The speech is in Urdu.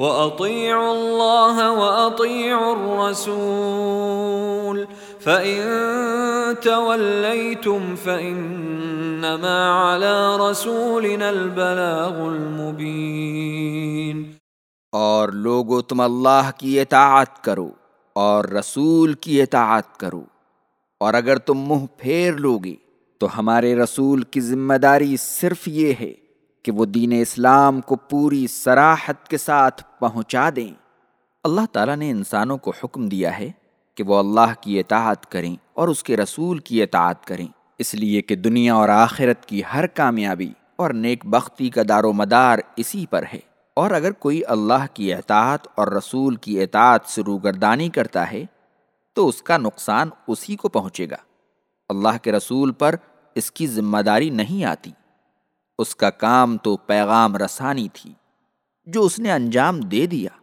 وَأَطِيعُوا اللَّهَ وَأَطِيعُوا الرَّسُولَ فَإِن تَوَلَّيْتُمْ فَإِنَّمَا عَلَى رَسُولِنَا الْبَلَاغُ الْمُبِينَ اور لوگو تم اللہ کی اطاعت کرو اور رسول کی اطاعت کرو اور اگر تم منہ پھیر لوگے تو ہمارے رسول کی ذمہ داری صرف یہ ہے کہ وہ دین اسلام کو پوری سراحت کے ساتھ پہنچا دیں۔ اللہ تعالیٰ نے انسانوں کو حکم دیا ہے کہ وہ اللہ کی اطاعت کریں اور اس کے رسول کی اطاعت کریں۔ اس لیے کہ دنیا اور آخرت کی ہر کامیابی اور نیک بختی کا دار و مدار اسی پر ہے۔ اور اگر کوئی اللہ کی اطاعت اور رسول کی اطاعت سے روگردانی کرتا ہے، تو اس کا نقصان اسی کو پہنچے گا۔ اللہ کے رسول پر اس کی ذمہ داری نہیں آتی۔ اس کا کام تو پیغام رسانی تھی جو اس نے انجام دے دیا۔